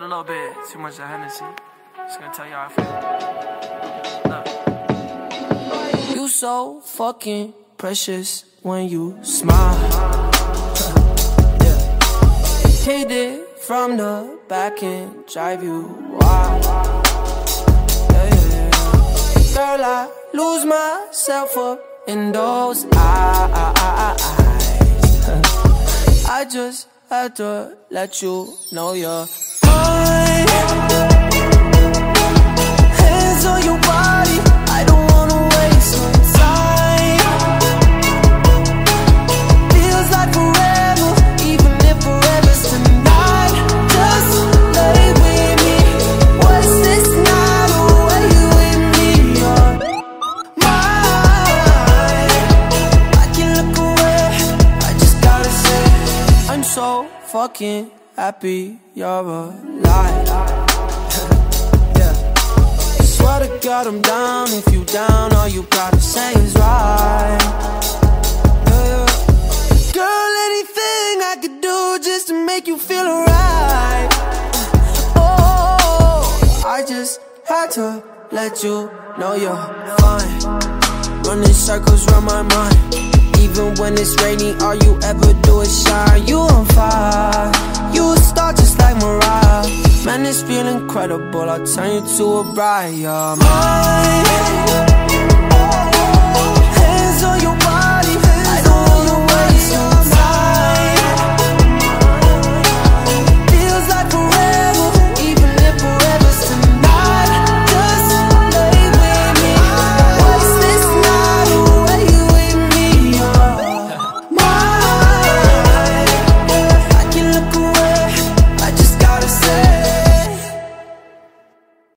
Had a little bit too much of Hennessy. Just gonna tell you how I feel. Look. You so fucking precious when you smile. yeah. Hit it from the back and drive you wild. Girl, I lose myself up in those eyes. I just had to let you know you're mine. Hands on your body, I don't wanna waste no time. Feels like forever, even if forever's tonight. Just lay with me. What's this night away with me? You're mine. I can look away, I just gotta say, I'm so fucking happy you're alive. yeah. Swear to God I'm down. If you down, all you gotta say is right. Yeah. Girl, anything I could do just to make you feel alright. Oh, I just had to let you know you're fine. Running circles around my mind. Even when it's rainy, all you ever do is this feel incredible. I'll turn you to a bride. Mine.